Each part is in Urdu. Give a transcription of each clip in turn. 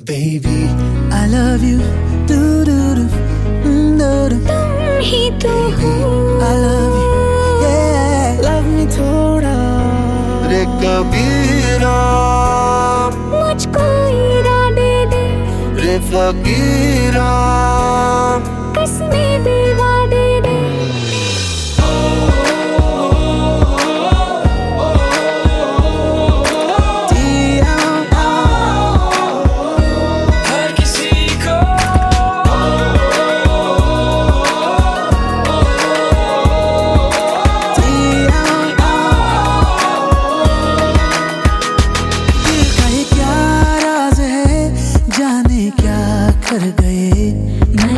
بیبی آئی لو یو ڈو ڈو ڈو ڈو ڈو تم ہی تو ہو آئی لو یو یا لو می تھوڑا رے کبھی مجھ کو دے دے رے فقیرا قسمیں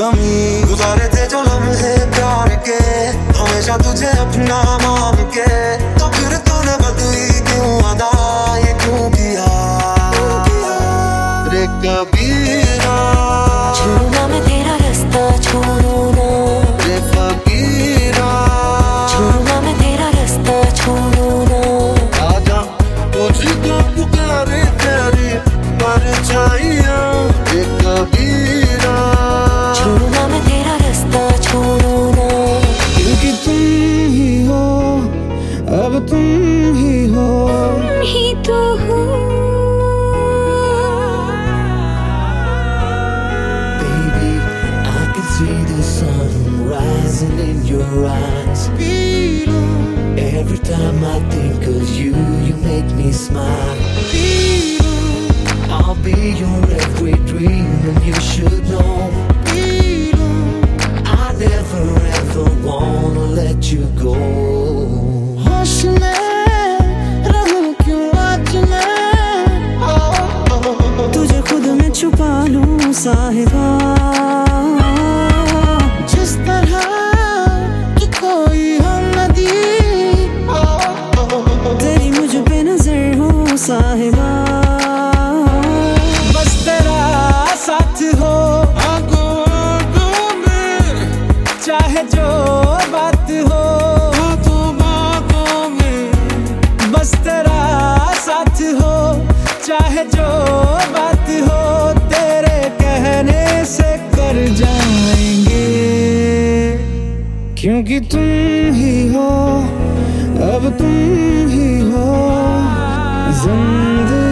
کمی گزارے تھے جو لمحے پیار کے ہمیشہ تجھے اپنا مان کے تو پھر تو نے بدلی کیوں ادا یہ کیوں کیا کبھی your eyes Every time I think of you, you make me smile I'll be your every dream and you should know I never ever wanna let you go تجھے خود میں چھپا لوں صاحبہ ساتھ ہو، چاہے جو بات ہو، تیرے کہنے سے کر جائیں گے۔ کیونکہ تم ہی ہو، اب تم ہی ہو، زندگی